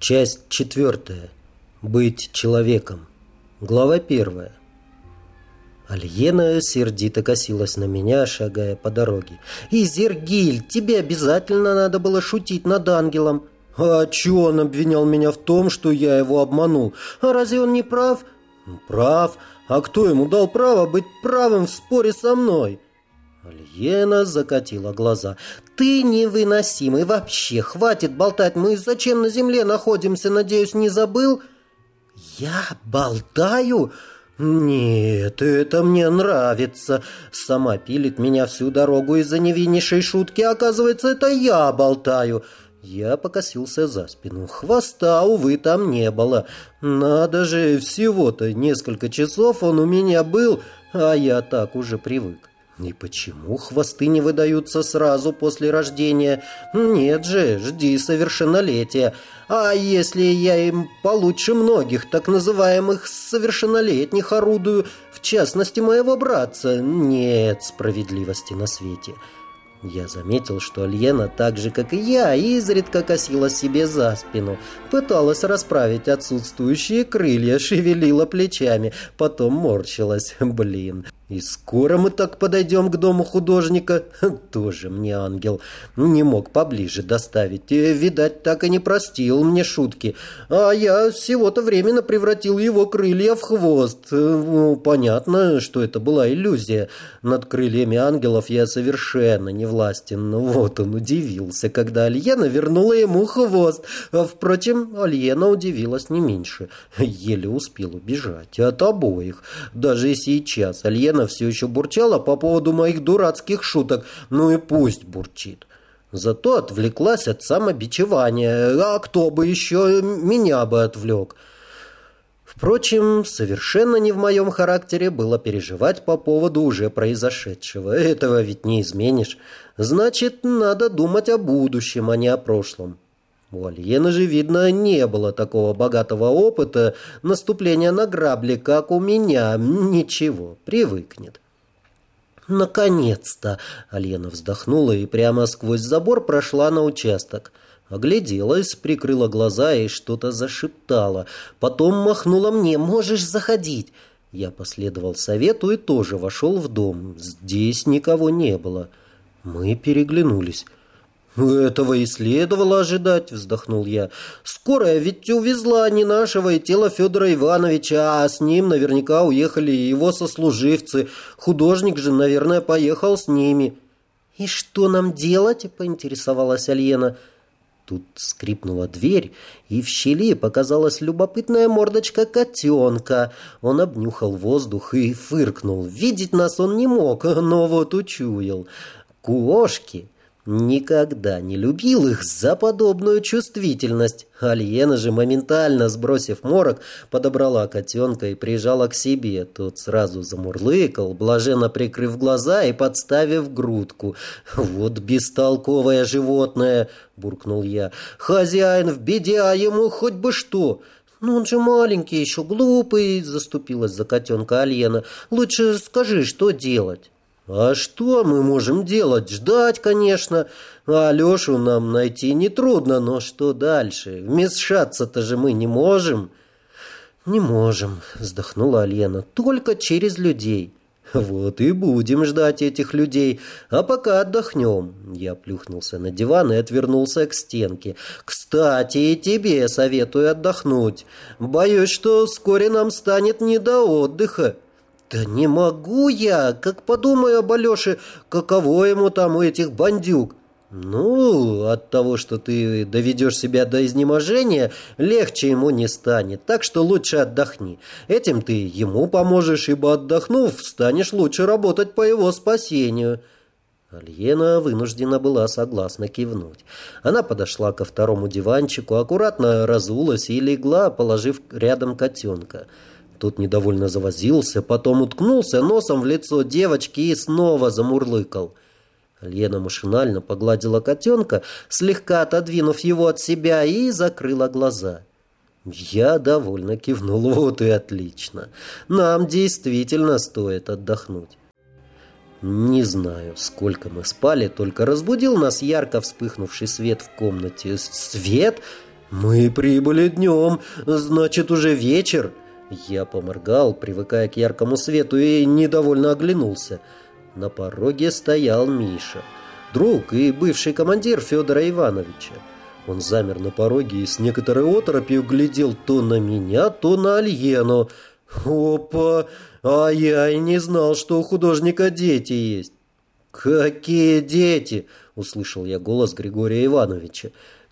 Часть четвертая. Быть человеком. Глава первая. Альена сердито косилась на меня, шагая по дороге. «Изергиль, тебе обязательно надо было шутить над ангелом». «А чё он обвинял меня в том, что я его обманул? А разве он не прав?» «Прав. А кто ему дал право быть правым в споре со мной?» Альена закатила глаза. «Ты невыносимый вообще! Хватит болтать! Мы зачем на земле находимся? Надеюсь, не забыл?» «Я болтаю?» «Нет, это мне нравится. Сама пилит меня всю дорогу из-за невиннейшей шутки. Оказывается, это я болтаю. Я покосился за спину. Хвоста, увы, там не было. Надо же, всего-то несколько часов он у меня был, а я так уже привык. И почему хвосты не выдаются сразу после рождения? Нет же, жди совершеннолетия. А если я им получше многих так называемых совершеннолетних орудую, в частности моего братца? Нет справедливости на свете». Я заметил, что Альена, так же, как и я, изредка косила себе за спину, пыталась расправить отсутствующие крылья, шевелила плечами, потом морщилась. Блин, и скоро мы так подойдем к дому художника? Тоже мне ангел. Не мог поближе доставить. Э, видать, так и не простил мне шутки. А я всего-то временно превратил его крылья в хвост. Э, ну, понятно, что это была иллюзия. Над крыльями ангелов я совершенно не властен. Вот он удивился, когда Альена вернула ему хвост. А, впрочем, Альена удивилась не меньше. Еле успел убежать от обоих. Даже сейчас Альена Лена все еще бурчала по поводу моих дурацких шуток. Ну и пусть бурчит. Зато отвлеклась от самобичевания. А кто бы еще меня бы отвлек? Впрочем, совершенно не в моем характере было переживать по поводу уже произошедшего. Этого ведь не изменишь. Значит, надо думать о будущем, а не о прошлом. У Альены же, видно, не было такого богатого опыта наступления на грабли, как у меня. Ничего, привыкнет. «Наконец-то!» — Альена вздохнула и прямо сквозь забор прошла на участок. Огляделась, прикрыла глаза и что-то зашептала. Потом махнула мне «Можешь заходить!» Я последовал совету и тоже вошел в дом. Здесь никого не было. Мы переглянулись. «Этого и следовало ожидать», — вздохнул я. «Скорая ведь увезла не нашего и тело Федора Ивановича, а с ним наверняка уехали его сослуживцы. Художник же, наверное, поехал с ними». «И что нам делать?» — поинтересовалась Альена. Тут скрипнула дверь, и в щели показалась любопытная мордочка котенка. Он обнюхал воздух и фыркнул. Видеть нас он не мог, но вот учуял. Кошки Никогда не любил их за подобную чувствительность. Альена же, моментально сбросив морок, подобрала котенка и прижала к себе. Тот сразу замурлыкал, блаженно прикрыв глаза и подставив грудку. «Вот бестолковое животное!» — буркнул я. «Хозяин в беде, а ему хоть бы что!» «Ну он же маленький, еще глупый!» — заступилась за котенка Альена. «Лучше скажи, что делать?» «А что мы можем делать? Ждать, конечно. А Алешу нам найти нетрудно, но что дальше? Вмешаться-то же мы не можем». «Не можем», — вздохнула Альена, — «только через людей». «Вот и будем ждать этих людей, а пока отдохнем». Я плюхнулся на диван и отвернулся к стенке. «Кстати, и тебе советую отдохнуть. Боюсь, что вскоре нам станет не до отдыха». «Да не могу я! Как подумаю об Алёше, каково ему там у этих бандюк!» «Ну, от того, что ты доведешь себя до изнеможения, легче ему не станет, так что лучше отдохни. Этим ты ему поможешь, ибо отдохнув, станешь лучше работать по его спасению». Альена вынуждена была согласно кивнуть. Она подошла ко второму диванчику, аккуратно разулась и легла, положив рядом котенка. Тот недовольно завозился, потом уткнулся носом в лицо девочки и снова замурлыкал. Лена машинально погладила котенка, слегка отодвинув его от себя, и закрыла глаза. Я довольно кивнул. Вот и отлично. Нам действительно стоит отдохнуть. Не знаю, сколько мы спали, только разбудил нас ярко вспыхнувший свет в комнате. Свет? «Мы прибыли днем, значит, уже вечер». Я поморгал, привыкая к яркому свету, и недовольно оглянулся. На пороге стоял Миша, друг и бывший командир Федора Ивановича. Он замер на пороге и с некоторой оторопью глядел то на меня, то на Альену. «Опа! А я и не знал, что у художника дети есть». «Какие дети?» — услышал я голос Григория Ивановича.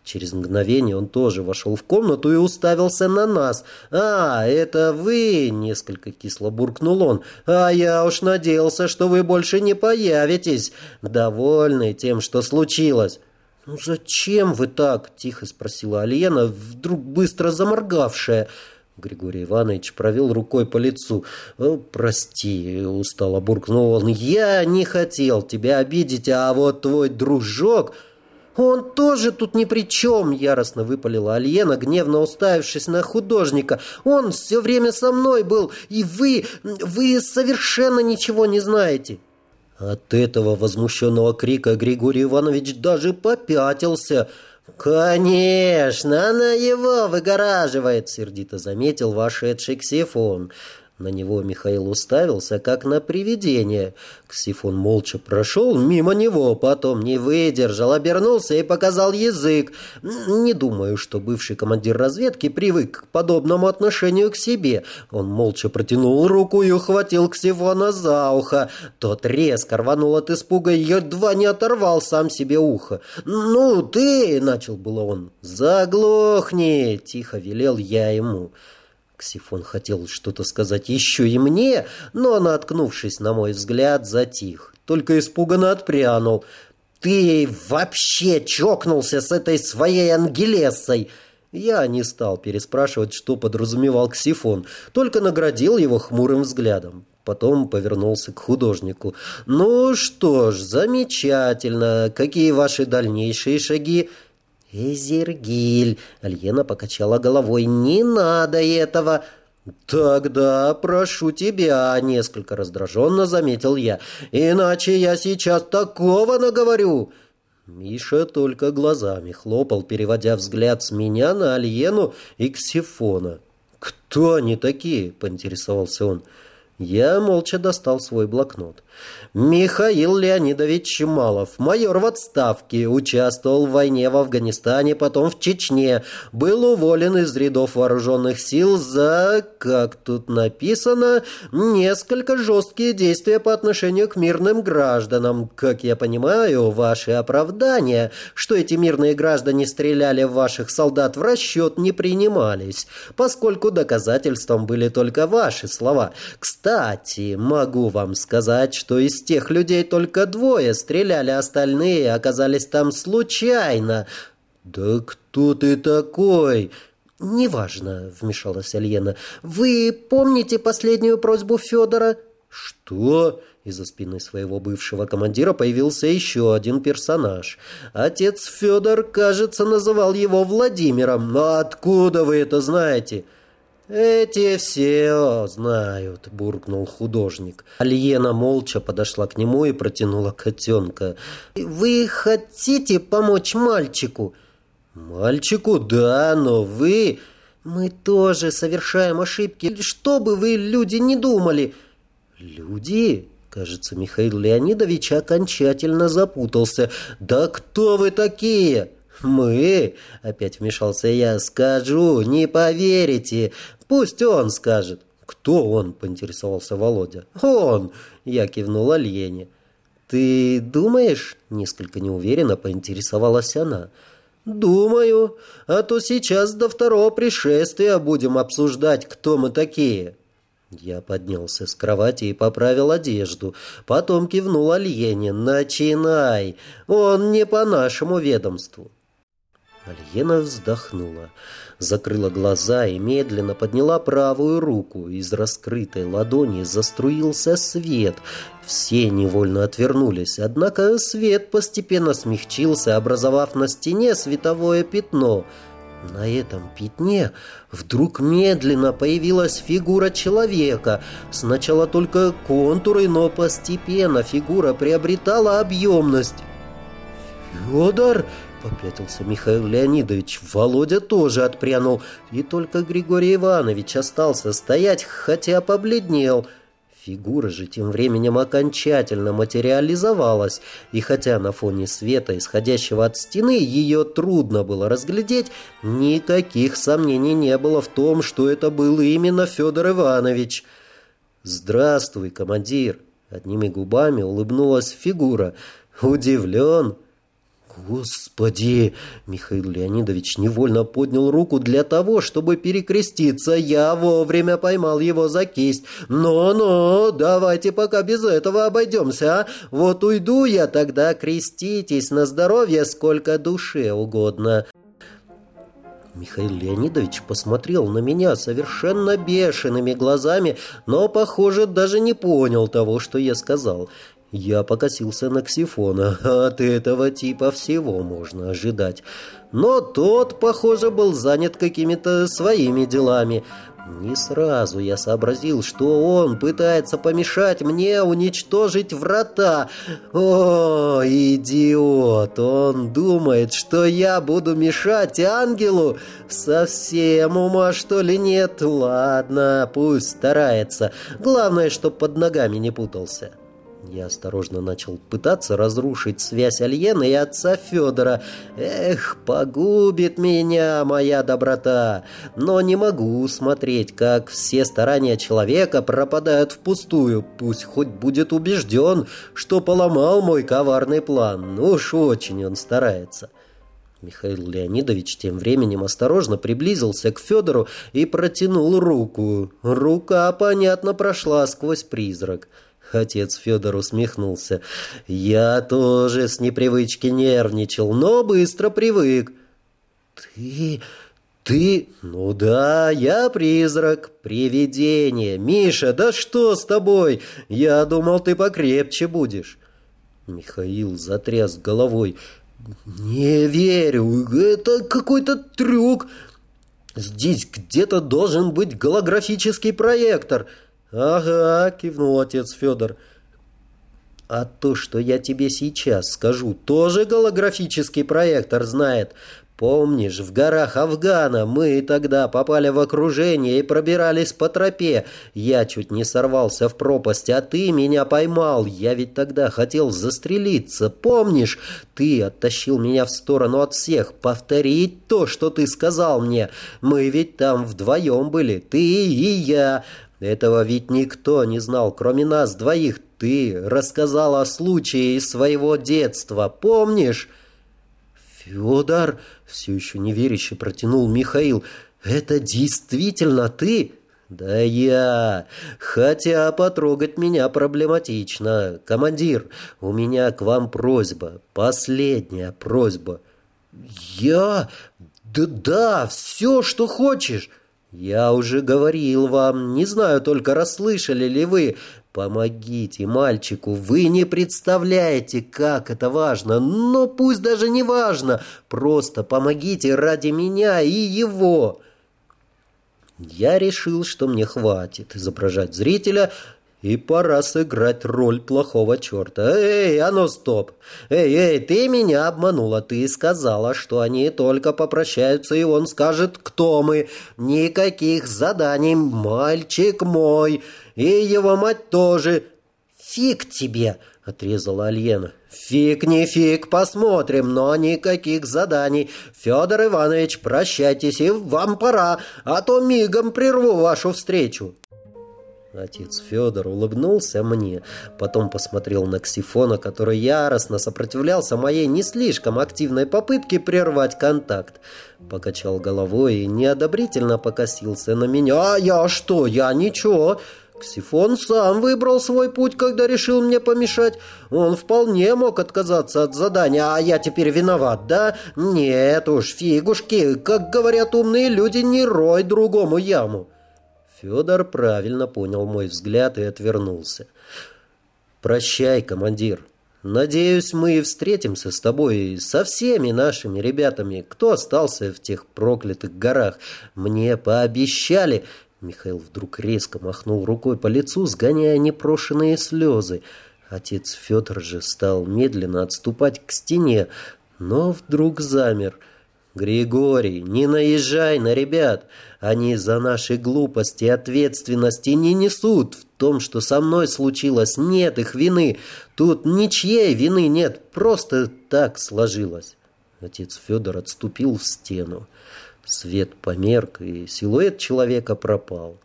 Через мгновение он тоже вошел в комнату и уставился на нас. «А, это вы!» — несколько кисло буркнул он. «А я уж надеялся, что вы больше не появитесь, довольный тем, что случилось». «Ну зачем вы так?» — тихо спросила Алена, вдруг быстро заморгавшая. Григорий Иванович провел рукой по лицу. «Прости», — устало буркнул он, — «я не хотел тебя обидеть, а вот твой дружок...» «Он тоже тут ни при чем!» — яростно выпалила Альена, гневно уставившись на художника. «Он все время со мной был, и вы... вы совершенно ничего не знаете!» От этого возмущенного крика Григорий Иванович даже попятился. «Конечно, она его выгораживает!» — сердито заметил вошедший Ксифон. На него Михаил уставился, как на привидение. Ксифон молча прошел мимо него, потом не выдержал, обернулся и показал язык. Не думаю, что бывший командир разведки привык к подобному отношению к себе. Он молча протянул руку и ухватил Ксифона за ухо. Тот резко рванул от испуга и едва не оторвал сам себе ухо. «Ну ты!» — начал было он. «Заглохни!» — тихо велел я ему. Ксифон хотел что-то сказать еще и мне, но, наткнувшись на мой взгляд, затих. Только испуганно отпрянул. «Ты вообще чокнулся с этой своей ангелессой!» Я не стал переспрашивать, что подразумевал Ксифон, только наградил его хмурым взглядом. Потом повернулся к художнику. «Ну что ж, замечательно. Какие ваши дальнейшие шаги?» «Эзергиль!» — Альена покачала головой. «Не надо этого!» «Тогда прошу тебя», — несколько раздраженно заметил я. «Иначе я сейчас такого наговорю!» Миша только глазами хлопал, переводя взгляд с меня на Альену и Ксифона. «Кто они такие?» — поинтересовался он. Я молча достал свой блокнот. Михаил Леонидович Чемалов, майор в отставке, участвовал в войне в Афганистане, потом в Чечне, был уволен из рядов вооруженных сил за, как тут написано, несколько жесткие действия по отношению к мирным гражданам. Как я понимаю, ваши оправдания, что эти мирные граждане стреляли в ваших солдат в расчет не принимались, поскольку доказательством были только ваши слова. Кстати, могу вам сказать, что из тех людей только двое стреляли, остальные оказались там случайно. «Да кто ты такой?» «Неважно», — вмешалась Альена. «Вы помните последнюю просьбу Федора?» «Что?» Из-за спины своего бывшего командира появился еще один персонаж. Отец Федор, кажется, называл его Владимиром. «Но откуда вы это знаете?» «Эти все знают», — буркнул художник. Альена молча подошла к нему и протянула котенка. «Вы хотите помочь мальчику?» «Мальчику, да, но вы...» «Мы тоже совершаем ошибки, что бы вы, люди, не думали». «Люди?» Кажется, Михаил Леонидович окончательно запутался. «Да кто вы такие?» «Мы?» — опять вмешался я. «Скажу, не поверите. Пусть он скажет». «Кто он?» — поинтересовался Володя. «Он!» — я кивнула Лене. «Ты думаешь?» — несколько неуверенно поинтересовалась она. «Думаю. А то сейчас до второго пришествия будем обсуждать, кто мы такие». Я поднялся с кровати и поправил одежду. Потом кивнул Альене. «Начинай! Он не по нашему ведомству». Альена вздохнула, закрыла глаза и медленно подняла правую руку. Из раскрытой ладони заструился свет. Все невольно отвернулись, однако свет постепенно смягчился, образовав на стене световое пятно. На этом пятне вдруг медленно появилась фигура человека. Сначала только контуры, но постепенно фигура приобретала объемность. «Федор!» Попятился Михаил Леонидович. Володя тоже отпрянул. И только Григорий Иванович остался стоять, хотя побледнел. Фигура же тем временем окончательно материализовалась, и хотя на фоне света, исходящего от стены, ее трудно было разглядеть, никаких сомнений не было в том, что это был именно Федор Иванович. «Здравствуй, командир!» Одними губами улыбнулась фигура. «Удивлен?» «Господи!» Михаил Леонидович невольно поднял руку для того, чтобы перекреститься. Я вовремя поймал его за кисть. «Ну-ну, давайте пока без этого обойдемся, а? Вот уйду я, тогда креститесь на здоровье сколько душе угодно». Михаил Леонидович посмотрел на меня совершенно бешеными глазами, но, похоже, даже не понял того, что я сказал. Я покосился на Ксифона. От этого типа всего можно ожидать. Но тот, похоже, был занят какими-то своими делами. Не сразу я сообразил, что он пытается помешать мне уничтожить врата. О, идиот! Он думает, что я буду мешать ангелу? Совсем ума, что ли, нет? Ладно, пусть старается. Главное, чтоб под ногами не путался. Я осторожно начал пытаться разрушить связь Альена и отца Федора. Эх, погубит меня моя доброта. Но не могу смотреть, как все старания человека пропадают впустую. Пусть хоть будет убежден, что поломал мой коварный план. Уж очень он старается. Михаил Леонидович тем временем осторожно приблизился к Федору и протянул руку. Рука, понятно, прошла сквозь призрак. Отец Федор усмехнулся. «Я тоже с непривычки нервничал, но быстро привык». «Ты... ты... ну да, я призрак, привидение. Миша, да что с тобой? Я думал, ты покрепче будешь». Михаил затряс головой. «Не верю, это какой-то трюк. Здесь где-то должен быть голографический проектор». «Ага», — кивнул отец Федор. «А то, что я тебе сейчас скажу, тоже голографический проектор знает. Помнишь, в горах Афгана мы тогда попали в окружение и пробирались по тропе. Я чуть не сорвался в пропасть, а ты меня поймал. Я ведь тогда хотел застрелиться. Помнишь, ты оттащил меня в сторону от всех. Повторить то, что ты сказал мне. Мы ведь там вдвоем были, ты и я. Этого ведь никто не знал, кроме нас двоих. Ты рассказал о случае из своего детства, помнишь?» «Федор!» — все еще неверяще протянул Михаил. «Это действительно ты?» «Да я. Хотя потрогать меня проблематично. Командир, у меня к вам просьба. Последняя просьба». «Я? Да-да, все, что хочешь». «Я уже говорил вам, не знаю только, расслышали ли вы. Помогите мальчику, вы не представляете, как это важно, но пусть даже не важно, просто помогите ради меня и его». Я решил, что мне хватит изображать зрителя, и пора сыграть роль плохого черта. Эй, а ну стоп! Эй, эй, ты меня обманула. Ты сказала, что они только попрощаются, и он скажет, кто мы. Никаких заданий, мальчик мой. И его мать тоже. Фиг тебе, отрезала Альена. Фиг не фиг, посмотрим, но никаких заданий. Федор Иванович, прощайтесь, и вам пора, а то мигом прерву вашу встречу. Отец Федор улыбнулся мне, потом посмотрел на Ксифона, который яростно сопротивлялся моей не слишком активной попытке прервать контакт. Покачал головой и неодобрительно покосился на меня. «А я что? Я ничего!» Ксифон сам выбрал свой путь, когда решил мне помешать. Он вполне мог отказаться от задания, а я теперь виноват, да? Нет уж, фигушки, как говорят умные люди, не рой другому яму. Федор правильно понял мой взгляд и отвернулся. «Прощай, командир. Надеюсь, мы встретимся с тобой со всеми нашими ребятами, кто остался в тех проклятых горах. Мне пообещали...» Михаил вдруг резко махнул рукой по лицу, сгоняя непрошенные слезы. Отец Федор же стал медленно отступать к стене. но вдруг замер. «Григорий, не наезжай на ребят. Они за наши глупости ответственности не несут. В том, что со мной случилось, нет их вины. Тут ничьей вины нет, просто так сложилось». Отец Федор отступил в стену. Свет померк, и силуэт человека пропал.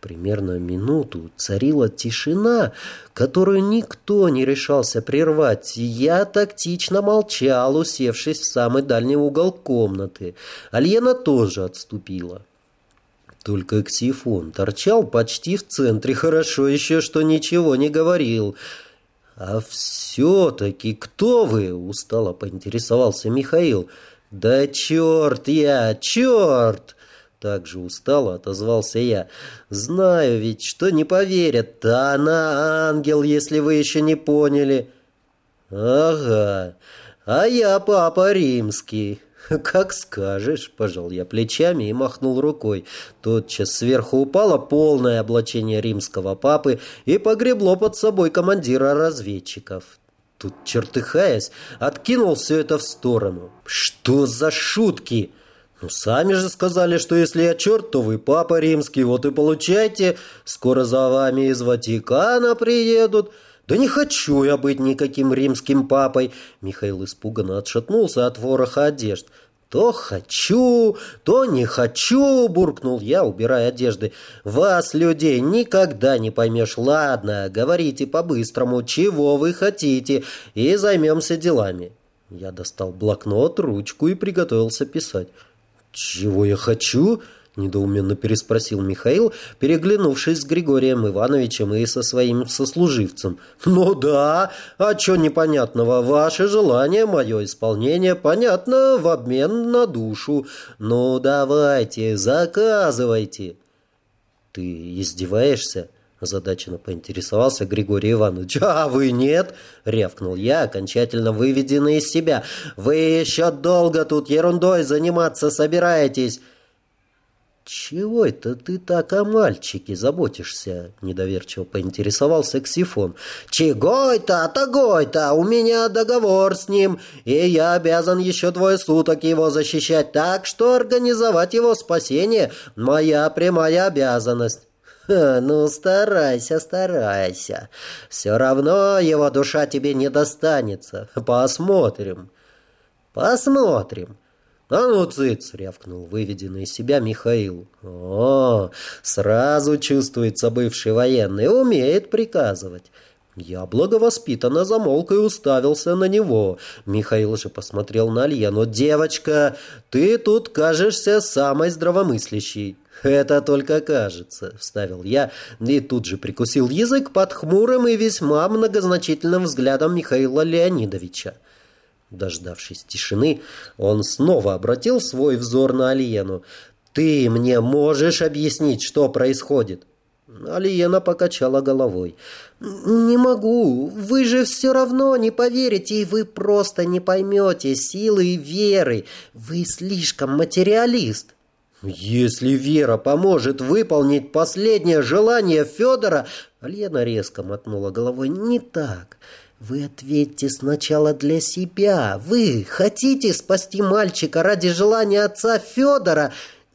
Примерно минуту царила тишина, которую никто не решался прервать. Я тактично молчал, усевшись в самый дальний угол комнаты. Альена тоже отступила. Только Ксифон торчал почти в центре. Хорошо еще, что ничего не говорил. «А все-таки кто вы?» — устало поинтересовался Михаил. «Да черт я, черт!» Так же устало отозвался я. «Знаю ведь, что не поверят. Да она ангел, если вы еще не поняли». «Ага, а я папа римский». «Как скажешь», — пожал я плечами и махнул рукой. Тотчас сверху упало полное облачение римского папы и погребло под собой командира разведчиков. Тут, чертыхаясь, откинул все это в сторону. «Что за шутки?» «Ну, сами же сказали, что если я черт, то вы папа римский, вот и получайте. Скоро за вами из Ватикана приедут». «Да не хочу я быть никаким римским папой!» Михаил испуганно отшатнулся от вороха одежд. «То хочу, то не хочу!» — буркнул я, убирая одежды. «Вас, людей, никогда не поймешь. Ладно, говорите по-быстрому, чего вы хотите, и займемся делами». Я достал блокнот, ручку и приготовился писать. «Чего я хочу?» — недоуменно переспросил Михаил, переглянувшись с Григорием Ивановичем и со своим сослуживцем. «Ну да, а что непонятного? Ваше желание, мое исполнение, понятно, в обмен на душу. Ну давайте, заказывайте». «Ты издеваешься?» Озадаченно поинтересовался Григорий Иванович. «А вы нет?» — рявкнул я, окончательно выведенный из себя. «Вы еще долго тут ерундой заниматься собираетесь!» «Чего это ты так о мальчике заботишься?» — недоверчиво поинтересовался Ксифон. «Чего это, того-то? У меня договор с ним, и я обязан еще двое суток его защищать, так что организовать его спасение — моя прямая обязанность». «Ну, старайся, старайся. Все равно его душа тебе не достанется. Посмотрим». «Посмотрим». «А ну, цыц!» — рявкнул выведенный из себя Михаил. «О, сразу чувствуется бывший военный, умеет приказывать». Я благовоспитанно замолк и уставился на него. Михаил же посмотрел на Альену. «Девочка, ты тут кажешься самой здравомыслящей». «Это только кажется», — вставил я и тут же прикусил язык под хмурым и весьма многозначительным взглядом Михаила Леонидовича. Дождавшись тишины, он снова обратил свой взор на Алиену. «Ты мне можешь объяснить, что происходит?» Алиена покачала головой. «Не могу. Вы же все равно не поверите, и вы просто не поймете силы веры. Вы слишком материалист». «Если Вера поможет выполнить последнее желание Федора...» Лена резко мотнула головой. «Не так. Вы ответьте сначала для себя. Вы хотите спасти мальчика ради желания отца Федора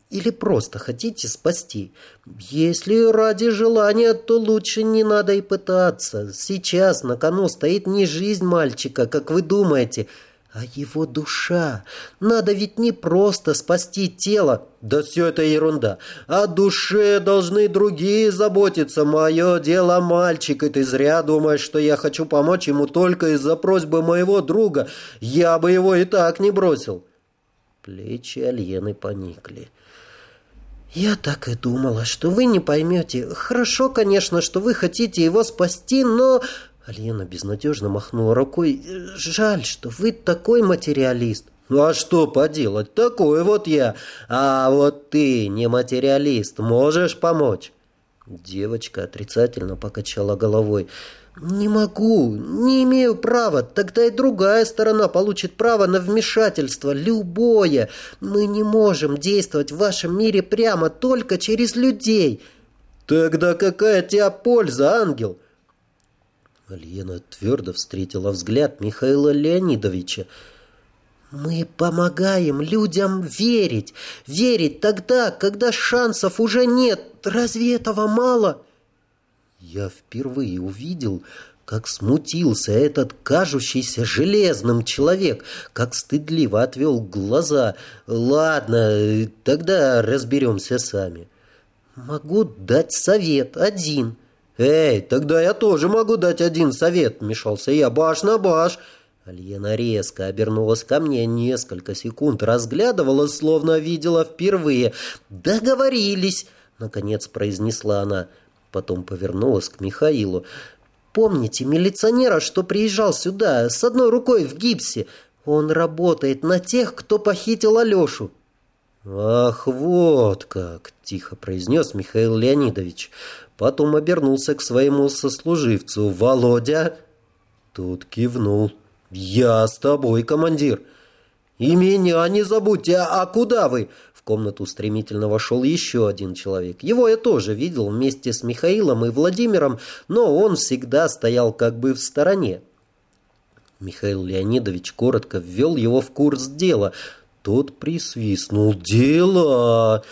или просто хотите спасти? Если ради желания, то лучше не надо и пытаться. Сейчас на кону стоит не жизнь мальчика, как вы думаете, а его душа. Надо ведь не просто спасти тело. Да все это ерунда. О душе должны другие заботиться. Мое дело мальчик, и ты зря думаешь, что я хочу помочь ему только из-за просьбы моего друга. Я бы его и так не бросил. Плечи Альены поникли. «Я так и думала, что вы не поймете. Хорошо, конечно, что вы хотите его спасти, но Алена безнадежно махнула рукой. «Жаль, что вы такой материалист». «Ну а что поделать? Такой вот я. А вот ты не материалист. Можешь помочь?» Девочка отрицательно покачала головой. «Не могу, не имею права. Тогда и другая сторона получит право на вмешательство, любое. Мы не можем действовать в вашем мире прямо только через людей». «Тогда какая тебе польза, ангел?» Альена твердо встретила взгляд Михаила Леонидовича. Мы помогаем людям верить. Верить тогда, когда шансов уже нет. Разве этого мало? Я впервые увидел, как смутился этот кажущийся железным человек, как стыдливо отвел глаза. Ладно, тогда разберемся сами. Могу дать совет один. Эй, тогда я тоже могу дать один совет, вмешался я. Баш на баш. Альена резко обернулась ко мне, несколько секунд разглядывала, словно видела впервые. «Договорились!» — наконец произнесла она. Потом повернулась к Михаилу. «Помните милиционера, что приезжал сюда с одной рукой в гипсе? Он работает на тех, кто похитил Алешу». «Ах, вот как!» — тихо произнес Михаил Леонидович. Потом обернулся к своему сослуживцу. «Володя!» Тут кивнул. «Я с тобой, командир!» «И меня не забудьте! А куда вы?» В комнату стремительно вошел еще один человек. Его я тоже видел вместе с Михаилом и Владимиром, но он всегда стоял как бы в стороне. Михаил Леонидович коротко ввел его в курс дела. Тот присвистнул. «Дело!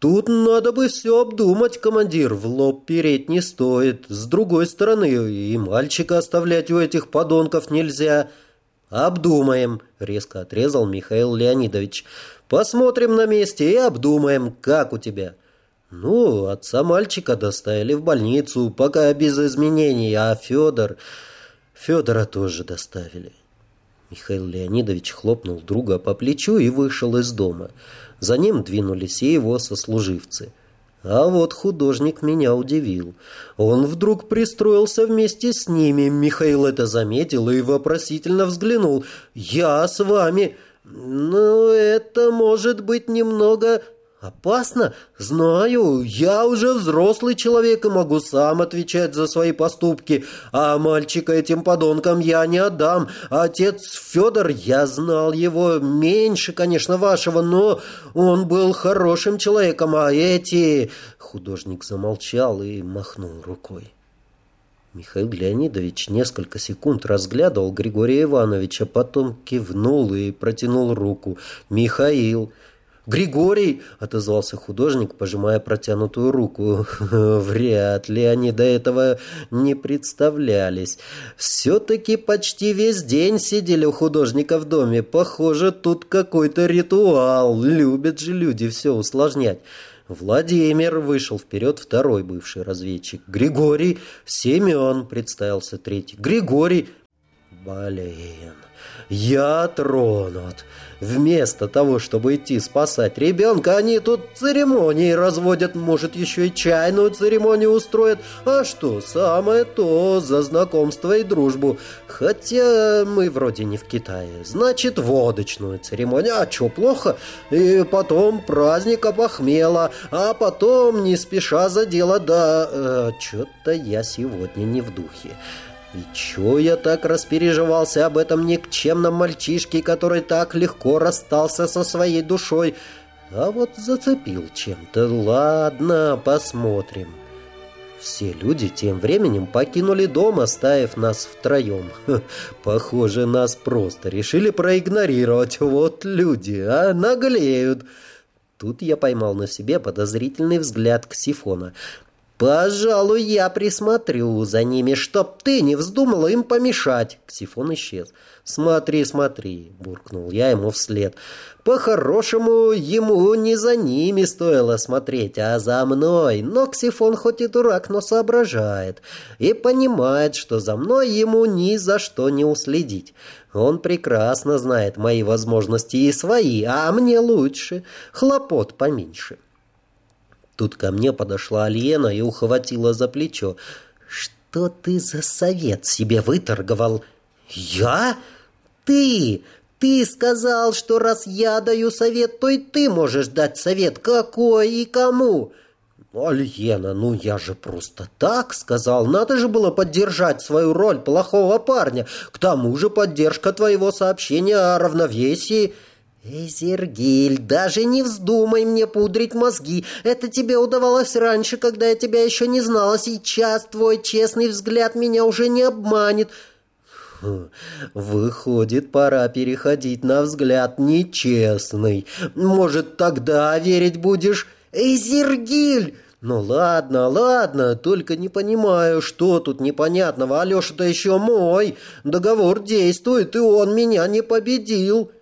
Тут надо бы все обдумать, командир. В лоб переть не стоит. С другой стороны, и мальчика оставлять у этих подонков нельзя». «Обдумаем», — резко отрезал Михаил Леонидович. «Посмотрим на месте и обдумаем, как у тебя». «Ну, отца мальчика доставили в больницу, пока без изменений, а Федор...» «Федора тоже доставили». Михаил Леонидович хлопнул друга по плечу и вышел из дома. За ним двинулись и его сослуживцы. А вот художник меня удивил. Он вдруг пристроился вместе с ними. Михаил это заметил и вопросительно взглянул. «Я с вами». «Ну, это может быть немного «Опасно? Знаю. Я уже взрослый человек и могу сам отвечать за свои поступки. А мальчика этим подонкам я не отдам. Отец Федор, я знал его меньше, конечно, вашего, но он был хорошим человеком, а эти...» Художник замолчал и махнул рукой. Михаил Леонидович несколько секунд разглядывал Григория Ивановича, потом кивнул и протянул руку. «Михаил!» «Григорий!» — отозвался художник, пожимая протянутую руку. Вряд ли они до этого не представлялись. Все-таки почти весь день сидели у художника в доме. Похоже, тут какой-то ритуал. Любят же люди все усложнять. Владимир вышел вперед второй бывший разведчик. Григорий Семен представился третий. Григорий Блин, я тронут. Вместо того, чтобы идти спасать ребенка, они тут церемонии разводят, может, еще и чайную церемонию устроят. А что, самое то за знакомство и дружбу. Хотя мы вроде не в Китае. Значит, водочную церемонию. А что, плохо? И потом праздник опохмела, а потом не спеша за дело, да... Э, Что-то я сегодня не в духе. И чё я так распереживался об этом никчемном мальчишке, который так легко расстался со своей душой? А вот зацепил чем-то. Ладно, посмотрим. Все люди тем временем покинули дом, оставив нас втроем. Похоже, нас просто решили проигнорировать. Вот люди, а наглеют. Тут я поймал на себе подозрительный взгляд Ксифона. «Пожалуй, я присмотрю за ними, чтоб ты не вздумала им помешать». Ксифон исчез. «Смотри, смотри», — буркнул я ему вслед. «По-хорошему, ему не за ними стоило смотреть, а за мной. Но Ксифон хоть и дурак, но соображает. И понимает, что за мной ему ни за что не уследить. Он прекрасно знает мои возможности и свои, а мне лучше. Хлопот поменьше». Тут ко мне подошла Альена и ухватила за плечо. «Что ты за совет себе выторговал?» «Я? Ты! Ты сказал, что раз я даю совет, то и ты можешь дать совет. Какой и кому?» «Альена, ну я же просто так сказал. Надо же было поддержать свою роль плохого парня. К тому же поддержка твоего сообщения о равновесии...» «Эзергиль, даже не вздумай мне пудрить мозги. Это тебе удавалось раньше, когда я тебя еще не знала. Сейчас твой честный взгляд меня уже не обманет». Выходит, пора переходить на взгляд нечестный. Может, тогда верить будешь? Эй, Зергиль! Ну ладно, ладно, только не понимаю, что тут непонятного. Алеша-то еще мой. Договор действует, и он меня не победил.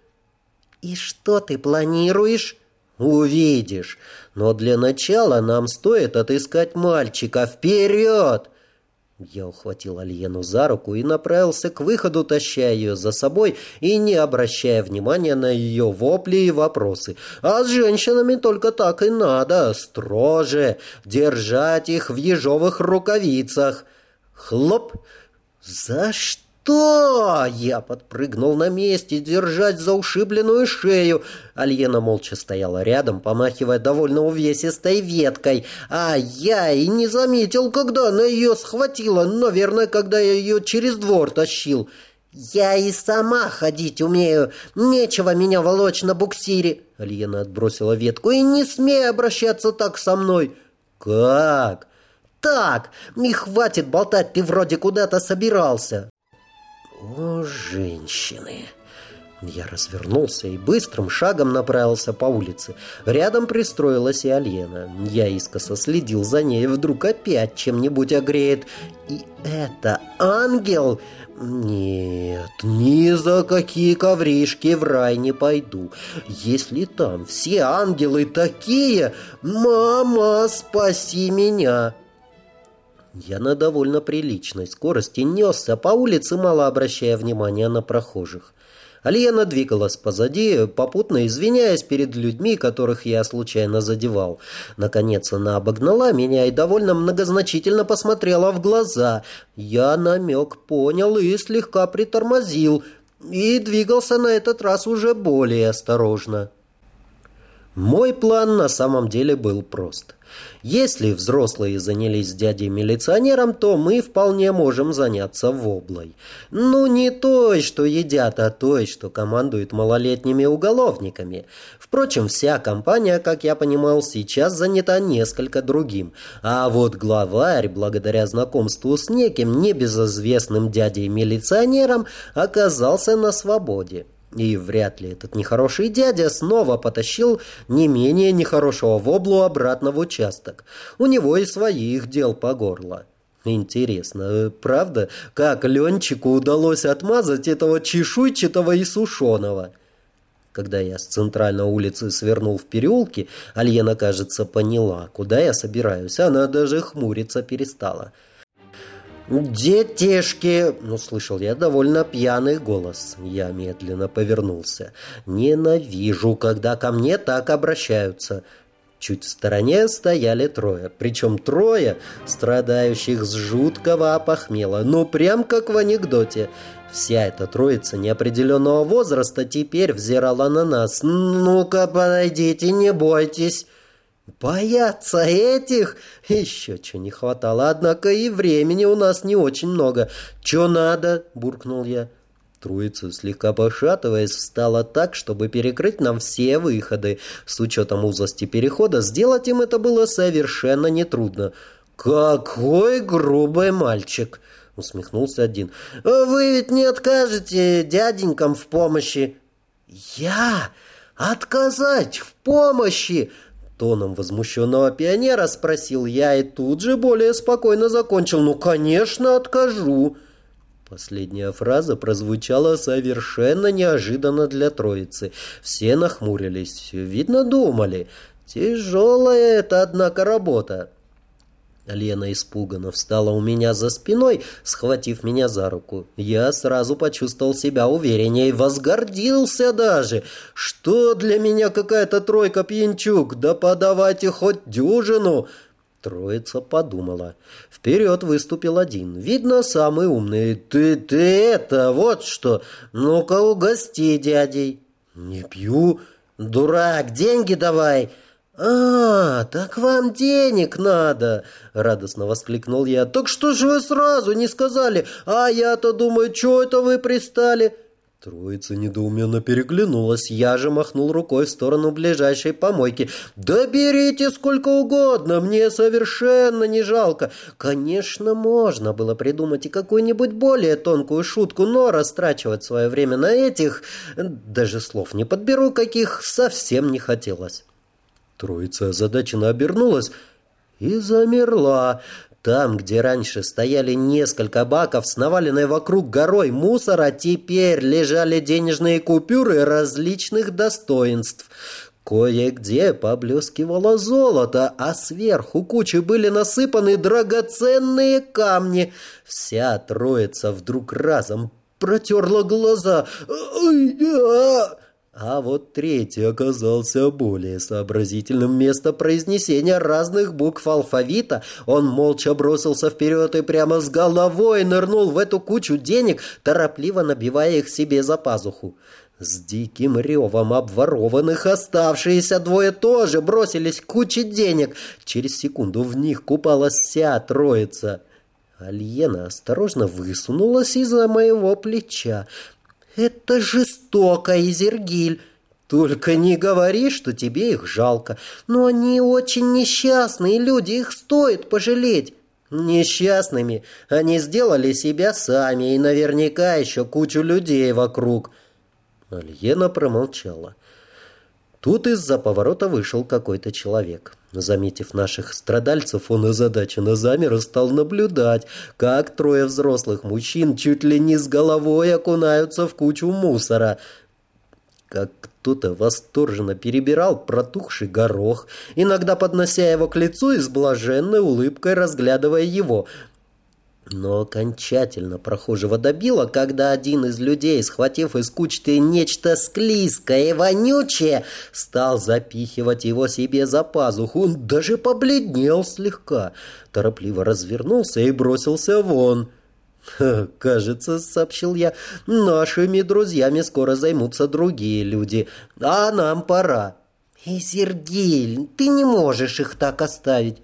И что ты планируешь? Увидишь. Но для начала нам стоит отыскать мальчика. Вперед! Я ухватил Альену за руку и направился к выходу, таща ее за собой и не обращая внимания на ее вопли и вопросы. А с женщинами только так и надо, строже, держать их в ежовых рукавицах. Хлоп! За что? Что?» Я подпрыгнул на месте, держать за ушибленную шею. Альена молча стояла рядом, помахивая довольно увесистой веткой. А я и не заметил, когда она ее схватила. Наверное, когда я ее через двор тащил. «Я и сама ходить умею. Нечего меня волочь на буксире». Альена отбросила ветку. «И не смей обращаться так со мной». «Как?» «Так, не хватит болтать, ты вроде куда-то собирался». О, женщины! Я развернулся и быстрым шагом направился по улице. Рядом пристроилась и Альена. Я искоса следил за ней, вдруг опять чем-нибудь огреет. И это ангел? Нет, ни за какие ковришки в рай не пойду. Если там все ангелы такие, мама, спаси меня!» Я на довольно приличной скорости несся по улице, мало обращая внимания на прохожих. Альена двигалась позади, попутно извиняясь перед людьми, которых я случайно задевал. Наконец она обогнала меня и довольно многозначительно посмотрела в глаза. Я намек понял и слегка притормозил, и двигался на этот раз уже более осторожно. Мой план на самом деле был прост. Если взрослые занялись дядей-милиционером, то мы вполне можем заняться воблой. Ну, не той, что едят, а той, что командует малолетними уголовниками. Впрочем, вся компания, как я понимал, сейчас занята несколько другим. А вот главарь, благодаря знакомству с неким небезызвестным дядей-милиционером, оказался на свободе. И вряд ли этот нехороший дядя снова потащил не менее нехорошего воблу обратно в участок. У него и своих дел по горло. Интересно, правда, как Ленчику удалось отмазать этого чешуйчатого и сушеного? Когда я с центральной улицы свернул в переулки, Альена, кажется, поняла, куда я собираюсь. Она даже хмуриться перестала. — «Детишки!» — услышал я довольно пьяный голос. Я медленно повернулся. «Ненавижу, когда ко мне так обращаются». Чуть в стороне стояли трое. Причем трое, страдающих с жуткого опохмела. Ну, прям как в анекдоте. Вся эта троица неопределенного возраста теперь взирала на нас. «Ну-ка, подойдите, не бойтесь!» Бояться этих? Еще чего не хватало, однако и времени у нас не очень много. Че надо? Буркнул я. Троица, слегка пошатываясь, встала так, чтобы перекрыть нам все выходы. С учетом узости перехода сделать им это было совершенно нетрудно. «Какой грубый мальчик!» — усмехнулся один. «Вы ведь не откажете дяденькам в помощи?» «Я? Отказать в помощи?» Тоном возмущенного пионера спросил я и тут же более спокойно закончил. «Ну, конечно, откажу!» Последняя фраза прозвучала совершенно неожиданно для троицы. Все нахмурились. Видно, думали. Тяжелая это, однако, работа. Лена испуганно встала у меня за спиной, схватив меня за руку. Я сразу почувствовал себя увереннее возгордился даже. Что для меня какая-то тройка пьянчук? Да подавайте хоть дюжину!» Троица подумала. Вперед выступил один. Видно, самый умный. «Ты, ты это, вот что! Ну-ка угости дядей!» «Не пью!» «Дурак, деньги давай!» «А, так вам денег надо!» — радостно воскликнул я. «Так что же вы сразу не сказали? А я-то думаю, что это вы пристали?» Троица недоуменно переглянулась. Я же махнул рукой в сторону ближайшей помойки. «Да берите сколько угодно, мне совершенно не жалко». Конечно, можно было придумать и какую-нибудь более тонкую шутку, но растрачивать свое время на этих, даже слов не подберу, каких совсем не хотелось. Троица озадаченно обернулась и замерла. Там, где раньше стояли несколько баков с наваленной вокруг горой мусора, теперь лежали денежные купюры различных достоинств. Кое-где поблескивало золото, а сверху кучи были насыпаны драгоценные камни. Вся троица вдруг разом протерла глаза. «Ай, а!» Вот третий оказался более сообразительным. Вместо произнесения разных букв алфавита он молча бросился вперед и прямо с головой нырнул в эту кучу денег, торопливо набивая их себе за пазуху. С диким ревом обворованных оставшиеся двое тоже бросились к куче денег. Через секунду в них купалась вся троица. Альена осторожно высунулась из-за моего плеча. «Это жестоко, Изергиль. Только не говори, что тебе их жалко. Но они очень несчастные люди, их стоит пожалеть». «Несчастными они сделали себя сами и наверняка еще кучу людей вокруг». Альена промолчала. Тут из-за поворота вышел какой-то человек. Заметив наших страдальцев, он озадаченно замер и стал наблюдать, как трое взрослых мужчин чуть ли не с головой окунаются в кучу мусора. Как кто-то восторженно перебирал протухший горох, иногда поднося его к лицу и с блаженной улыбкой разглядывая его – но окончательно прохожего добило, когда один из людей, схватив из кучки нечто склизкое и вонючее, стал запихивать его себе за пазуху. Он даже побледнел слегка, торопливо развернулся и бросился вон. «Кажется, — сообщил я, — нашими друзьями скоро займутся другие люди, а нам пора». «Изергиль, ты не можешь их так оставить».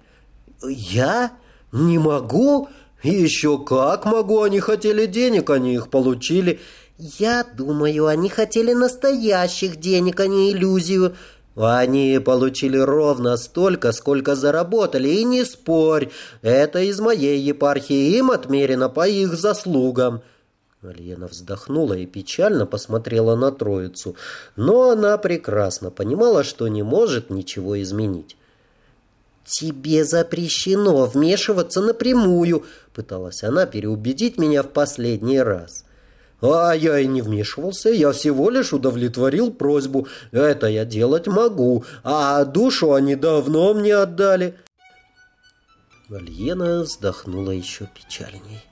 «Я? Не могу?» Еще как могу, они хотели денег, они их получили. Я думаю, они хотели настоящих денег, а не иллюзию. Они получили ровно столько, сколько заработали, и не спорь, это из моей епархии, им отмерено по их заслугам». Альена вздохнула и печально посмотрела на троицу, но она прекрасно понимала, что не может ничего изменить. «Тебе запрещено вмешиваться напрямую», — пыталась она переубедить меня в последний раз. «А я и не вмешивался, я всего лишь удовлетворил просьбу. Это я делать могу, а душу они давно мне отдали». Альена вздохнула еще печальней.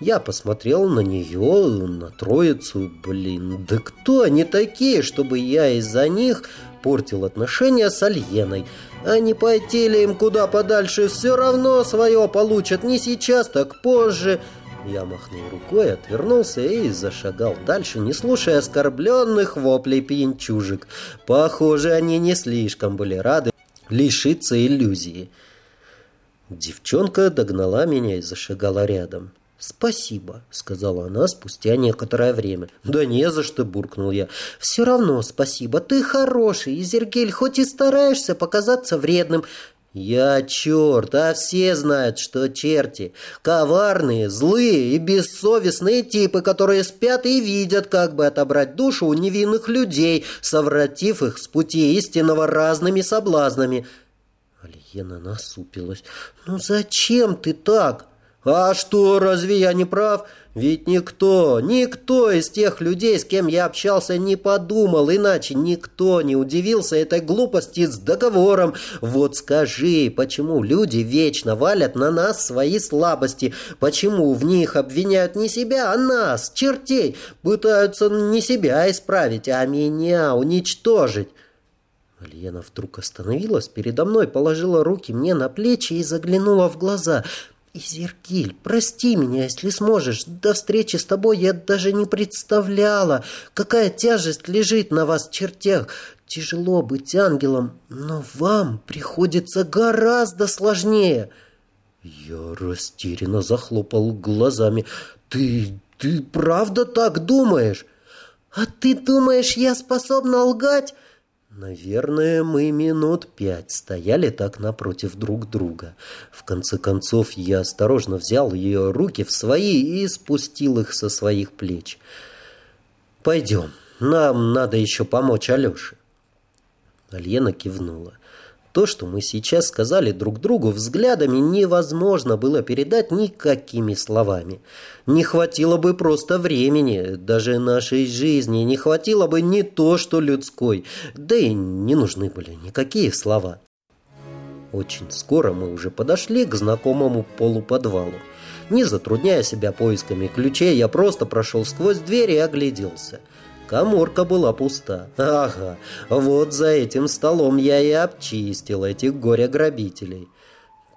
Я посмотрел на нее, на троицу. Блин, да кто они такие, чтобы я из-за них портил отношения с Альеной? А не пойти ли им куда подальше, все равно свое получат. Не сейчас, так позже. Я махнул рукой, отвернулся и зашагал дальше, не слушая оскорбленных воплей пьянчужек. Похоже, они не слишком были рады лишиться иллюзии. Девчонка догнала меня и зашагала рядом. «Спасибо», — сказала она спустя некоторое время. «Да не за что», — буркнул я. «Все равно спасибо. Ты хороший, Изергель, хоть и стараешься показаться вредным. «Я черт, а все знают, что черти. Коварные, злые и бессовестные типы, которые спят и видят, как бы отобрать душу у невинных людей, совратив их с пути истинного разными соблазнами». Альена насупилась. «Ну зачем ты так?» А что, разве я не прав? Ведь никто, никто из тех людей, с кем я общался, не подумал, иначе никто не удивился этой глупости с договором. Вот скажи, почему люди вечно валят на нас свои слабости? Почему в них обвиняют не себя, а нас, чертей? Пытаются не себя исправить, а меня уничтожить. Альена вдруг остановилась передо мной, положила руки мне на плечи и заглянула в глаза – «Изергиль, прости меня, если сможешь. До встречи с тобой я даже не представляла, какая тяжесть лежит на вас, чертях. Тяжело быть ангелом, но вам приходится гораздо сложнее». Я растерянно захлопал глазами. «Ты... ты правда так думаешь?» «А ты думаешь, я способна лгать?» Наверное, мы минут пять стояли так напротив друг друга. В конце концов, я осторожно взял ее руки в свои и спустил их со своих плеч. «Пойдем, нам надо еще помочь Алёше». Альена кивнула. То, что мы сейчас сказали друг другу взглядами, невозможно было передать никакими словами. Не хватило бы просто времени, даже нашей жизни не хватило бы не то, что людской, да и не нужны были никакие слова. Очень скоро мы уже подошли к знакомому полуподвалу. Не затрудняя себя поисками ключей, я просто прошел сквозь дверь и огляделся – Коморка была пуста. Ага, вот за этим столом я и обчистил этих горе-грабителей.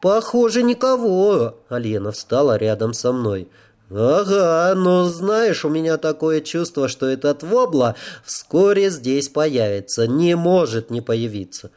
Похоже, никого. Алена встала рядом со мной. «Ага, но знаешь, у меня такое чувство, что этот вобла вскоре здесь появится. Не может не появиться».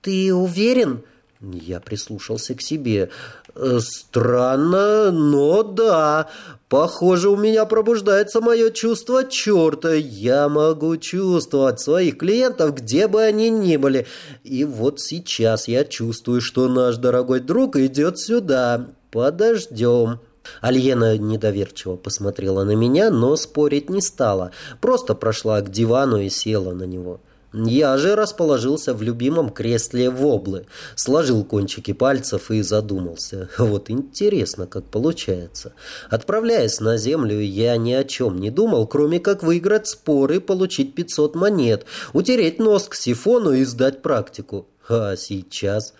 «Ты уверен?» Я прислушался к себе. «Э, «Странно, но да. Похоже, у меня пробуждается мое чувство черта. Я могу чувствовать своих клиентов, где бы они ни были. И вот сейчас я чувствую, что наш дорогой друг идет сюда. Подождем». Альена недоверчиво посмотрела на меня, но спорить не стала. Просто прошла к дивану и села на него. Я же расположился в любимом кресле воблы, сложил кончики пальцев и задумался. Вот интересно, как получается. Отправляясь на землю, я ни о чем не думал, кроме как выиграть спор и получить 500 монет, утереть нос к сифону и сдать практику. А сейчас...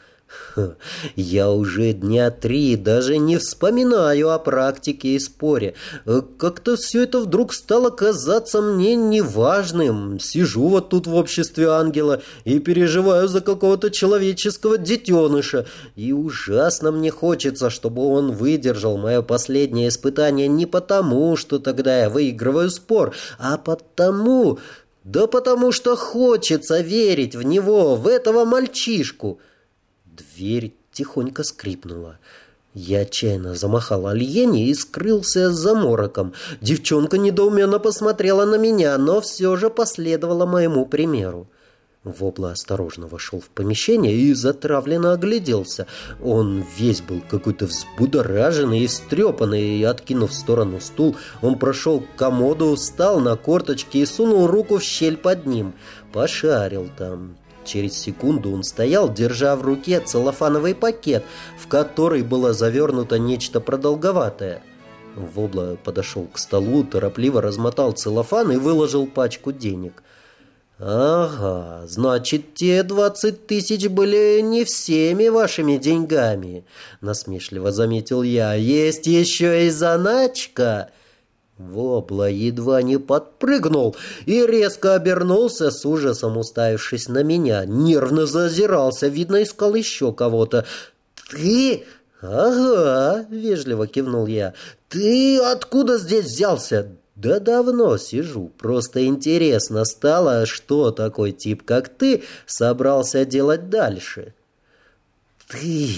Я уже дня три даже не вспоминаю о практике и споре. Э, как-то все это вдруг стало казаться мне неважным. Сижу вот тут в обществе ангела и переживаю за какого-то человеческого детеныша. И ужасно мне хочется, чтобы он выдержал мое последнее испытание не потому, что тогда я выигрываю спор, а потому... Да потому что хочется верить в него, в этого мальчишку. Дверь тихонько скрипнула. Я отчаянно замахал Альене и скрылся за мороком. Девчонка недоуменно посмотрела на меня, но все же последовала моему примеру. Вобла осторожно вошел в помещение и затравленно огляделся. Он весь был какой-то взбудораженный и встрепанный, и, откинув в сторону стул, он прошел к комоду, встал на корточки и сунул руку в щель под ним. Пошарил там, Через секунду он стоял, держа в руке целлофановый пакет, в который было завернуто нечто продолговатое. Вобла подошел к столу, торопливо размотал целлофан и выложил пачку денег. «Ага, значит, те двадцать тысяч были не всеми вашими деньгами», — насмешливо заметил я. «Есть еще и заначка». Вобла едва не подпрыгнул и резко обернулся, с ужасом уставившись на меня. Нервно зазирался, видно, искал еще кого-то. «Ты...» «Ага», — вежливо кивнул я. «Ты откуда здесь взялся?» «Да давно сижу. Просто интересно стало, что такой тип, как ты, собрался делать дальше». «Ты...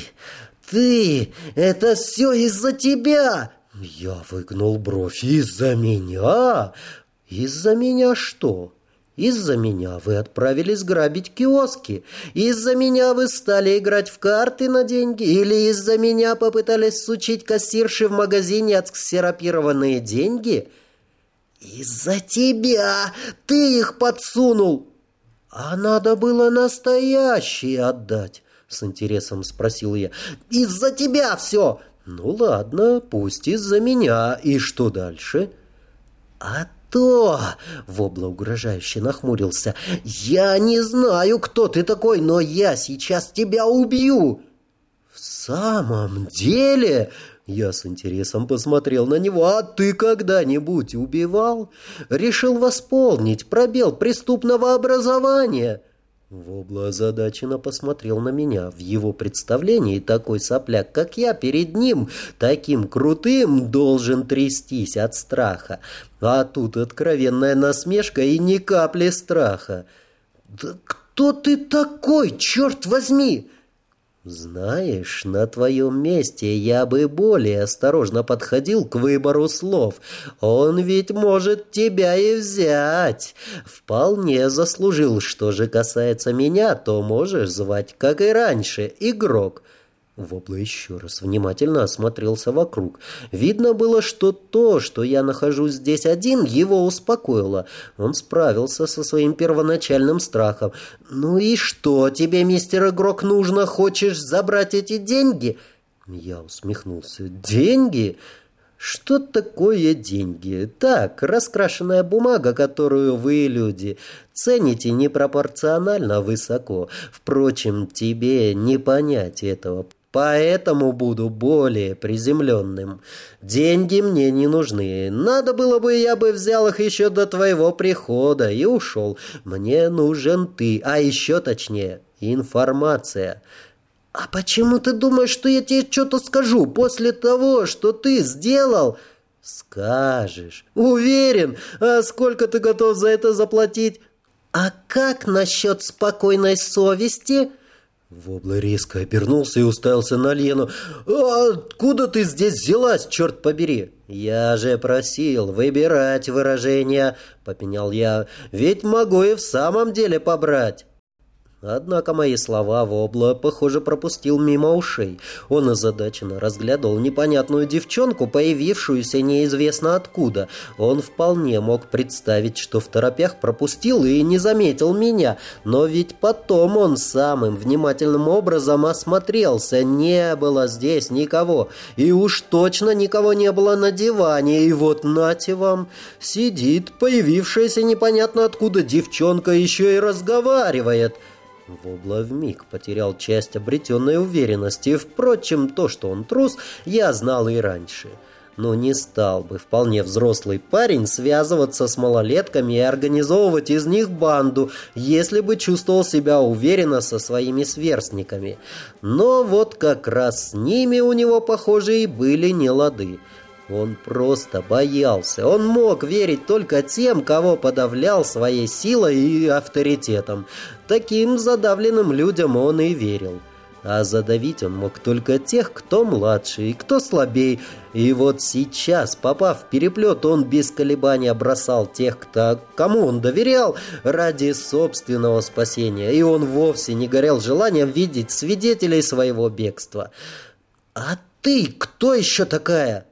ты... это все из-за тебя!» Я выгнул бровь. Из-за меня? Из-за меня что? Из-за меня вы отправились грабить киоски? Из-за меня вы стали играть в карты на деньги? Или из-за меня попытались сучить кассирши в магазине отсксерапированные деньги? Из-за тебя! Ты их подсунул! А надо было настоящие отдать, с интересом спросил я. Из-за тебя все! «Ну ладно, пусть из-за меня. И что дальше?» «А то...» — Вобла угрожающе нахмурился. «Я не знаю, кто ты такой, но я сейчас тебя убью!» «В самом деле...» Я с интересом посмотрел на него. «А ты когда-нибудь убивал? Решил восполнить пробел преступного образования?» Вобла озадаченно посмотрел на меня. В его представлении такой сопляк, как я, перед ним, таким крутым, должен трястись от страха. А тут откровенная насмешка и ни капли страха. «Да кто ты такой, черт возьми?» Знаешь, на твоем месте я бы более осторожно подходил к выбору слов. Он ведь может тебя и взять. Вполне заслужил. Что же касается меня, то можешь звать, как и раньше, игрок. Вобла еще раз внимательно осмотрелся вокруг. Видно было, что то, что я нахожусь здесь один, его успокоило. Он справился со своим первоначальным страхом. «Ну и что тебе, мистер Игрок, нужно? Хочешь забрать эти деньги?» Я усмехнулся. «Деньги?» Что такое деньги? Так, раскрашенная бумага, которую вы, люди, цените непропорционально высоко. Впрочем, тебе не понять этого. Поэтому буду более приземленным. Деньги мне не нужны. Надо было бы, я бы взял их еще до твоего прихода и ушел. Мне нужен ты, а еще точнее, информация. А почему ты думаешь, что я тебе что-то скажу после того, что ты сделал? Скажешь. Уверен. А сколько ты готов за это заплатить? А как насчет спокойной совести?» Вобла резко обернулся и уставился на Лену. «А «Откуда ты здесь взялась, черт побери?» «Я же просил выбирать выражения», — попенял я. «Ведь могу и в самом деле побрать». Однако мои слова Вобла, похоже, пропустил мимо ушей. Он озадаченно разглядывал непонятную девчонку, появившуюся неизвестно откуда. Он вполне мог представить, что в торопях пропустил и не заметил меня. Но ведь потом он самым внимательным образом осмотрелся. Не было здесь никого. И уж точно никого не было на диване. И вот нате вам, сидит появившаяся непонятно откуда девчонка еще и разговаривает. Вобла вмиг потерял часть обретенной уверенности. Впрочем, то, что он трус, я знал и раньше. Но не стал бы вполне взрослый парень связываться с малолетками и организовывать из них банду, если бы чувствовал себя уверенно со своими сверстниками. Но вот как раз с ними у него, похоже, и были не лады. Он просто боялся. Он мог верить только тем, кого подавлял своей силой и авторитетом. Таким задавленным людям он и верил. А задавить он мог только тех, кто младше и кто слабее. И вот сейчас, попав в переплет, он без колебания бросал тех, кто, кому он доверял, ради собственного спасения. И он вовсе не горел желанием видеть свидетелей своего бегства. «А ты кто еще такая?»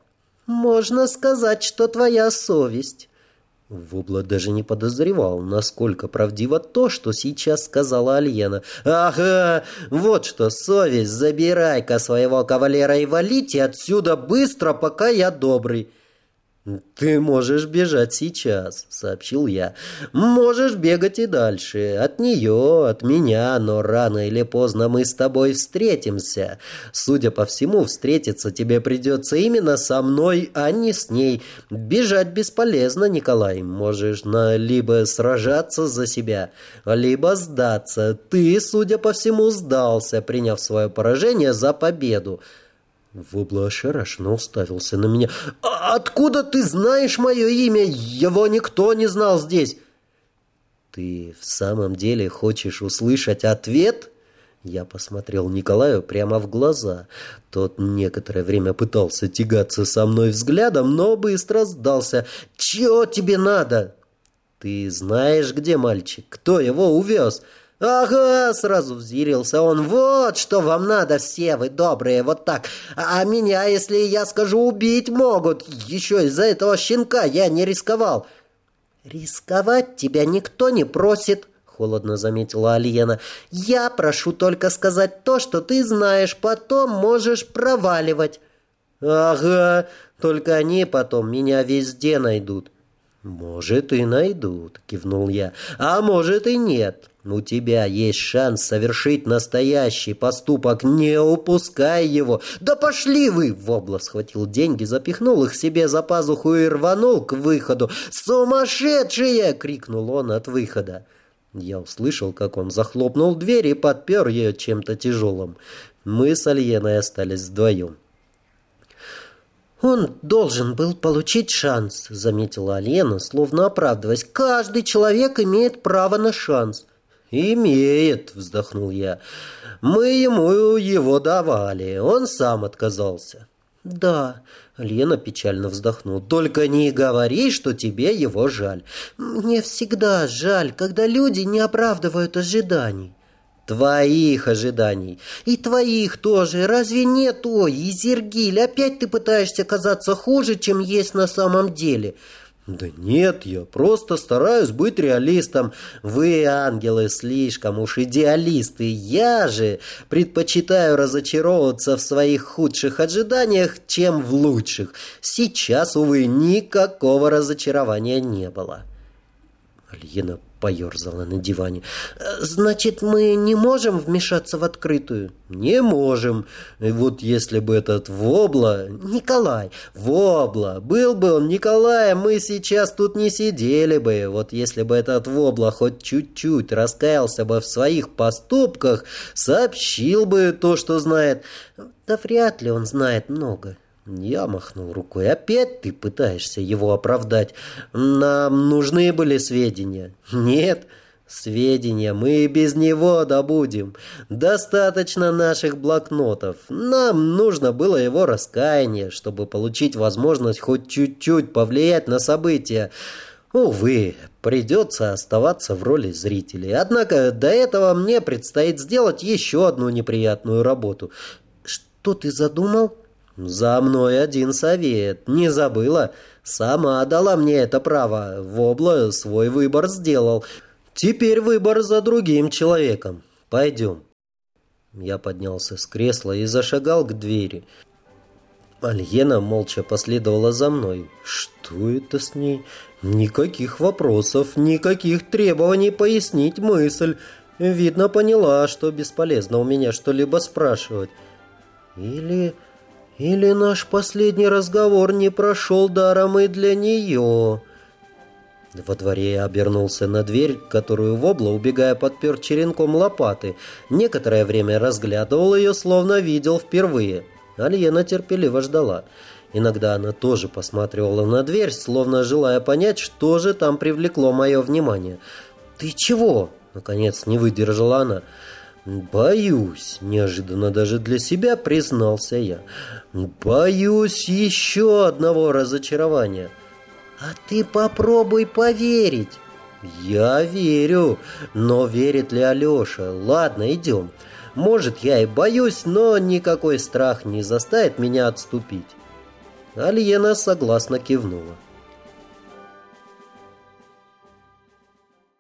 «Можно сказать, что твоя совесть». Вобла даже не подозревал, насколько правдиво то, что сейчас сказала Альена. «Ага, вот что, совесть, забирай-ка своего кавалера и валите отсюда быстро, пока я добрый». «Ты можешь бежать сейчас», — сообщил я. «Можешь бегать и дальше. От нее, от меня, но рано или поздно мы с тобой встретимся. Судя по всему, встретиться тебе придется именно со мной, а не с ней. Бежать бесполезно, Николай. Можешь на либо сражаться за себя, либо сдаться. Ты, судя по всему, сдался, приняв свое поражение за победу». Вобла ошарашенно уставился на меня. «А «Откуда ты знаешь мое имя? Его никто не знал здесь!» «Ты в самом деле хочешь услышать ответ?» Я посмотрел Николаю прямо в глаза. Тот некоторое время пытался тягаться со мной взглядом, но быстро сдался. «Чего тебе надо?» «Ты знаешь, где мальчик? Кто его увез?» «Ага!» — сразу взъярился он. «Вот что вам надо, все вы добрые, вот так. А меня, если я скажу, убить могут. Еще из-за этого щенка я не рисковал». «Рисковать тебя никто не просит», — холодно заметила Альена. «Я прошу только сказать то, что ты знаешь, потом можешь проваливать». «Ага, только они потом меня везде найдут». «Может, и найдут», — кивнул я. «А может, и нет. У тебя есть шанс совершить настоящий поступок. Не упускай его. Да пошли вы!» Вобла схватил деньги, запихнул их себе за пазуху и рванул к выходу. «Сумасшедшие!» — крикнул он от выхода. Я услышал, как он захлопнул дверь и подпер ее чем-то тяжелым. Мы с Альеной остались вдвоем. «Он должен был получить шанс», — заметила Алена, словно оправдываясь. «Каждый человек имеет право на шанс». «Имеет», — вздохнул я. «Мы ему его давали, он сам отказался». «Да», — Лена печально вздохнула, — «только не говори, что тебе его жаль. Мне всегда жаль, когда люди не оправдывают ожиданий». «Твоих ожиданий. И твоих тоже. Разве нет, ой, Изергиль, опять ты пытаешься казаться хуже, чем есть на самом деле?» «Да нет, я просто стараюсь быть реалистом. Вы, ангелы, слишком уж идеалисты. Я же предпочитаю разочаровываться в своих худших ожиданиях, чем в лучших. Сейчас, увы, никакого разочарования не было». Альена поерзала на диване. «Значит, мы не можем вмешаться в открытую?» «Не можем. И вот если бы этот Вобла...» «Николай! Вобла! Был бы он Николаем, мы сейчас тут не сидели бы. Вот если бы этот Вобла хоть чуть-чуть раскаялся бы в своих поступках, сообщил бы то, что знает...» «Да вряд ли он знает много». Я махнул рукой. «Опять ты пытаешься его оправдать? Нам нужны были сведения». «Нет, сведения мы без него добудем. Достаточно наших блокнотов. Нам нужно было его раскаяние, чтобы получить возможность хоть чуть-чуть повлиять на события». Увы, придется оставаться в роли зрителей. Однако до этого мне предстоит сделать еще одну неприятную работу. Что ты задумал? «За мной один совет. Не забыла? Сама дала мне это право. Вобла свой выбор сделал. Теперь выбор за другим человеком. Пойдем». Я поднялся с кресла и зашагал к двери. Альена молча последовала за мной. Что это с ней? Никаких вопросов, никаких требований пояснить мысль. Видно, поняла, что бесполезно у меня что-либо спрашивать. Или... Или наш последний разговор не прошел даром и для нее?» Во дворе я обернулся на дверь, которую Вобла, убегая, подпер черенком лопаты. Некоторое время разглядывал ее, словно видел впервые. Альена терпеливо ждала. Иногда она тоже посматривала на дверь, словно желая понять, что же там привлекло мое внимание. «Ты чего?» — наконец не выдержала она. «Боюсь», — неожиданно даже для себя признался я. «Боюсь еще одного разочарования». «А ты попробуй поверить». «Я верю, но верит ли Алеша? Ладно, идем. Может, я и боюсь, но никакой страх не заставит меня отступить». Альена согласно кивнула.